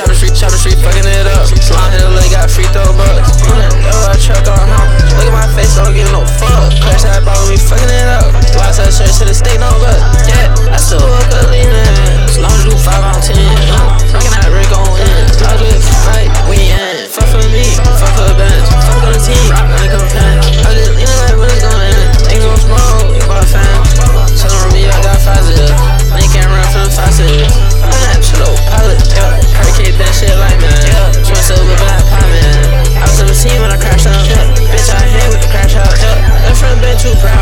Chopper street, chopper street, fucking it up. Slime hill, they got free throw bucks. children.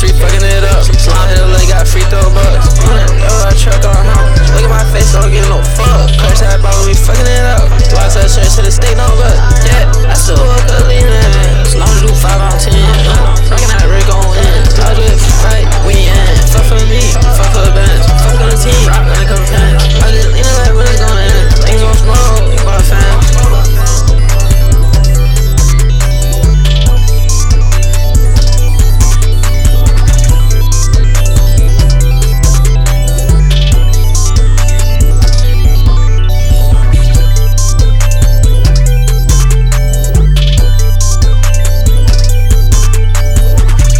street fucking it up. Slime hit a got free throw bucks. Yo, I truck on home. Look at my face, don't give no fuck. Crash that ball, we fucking it up.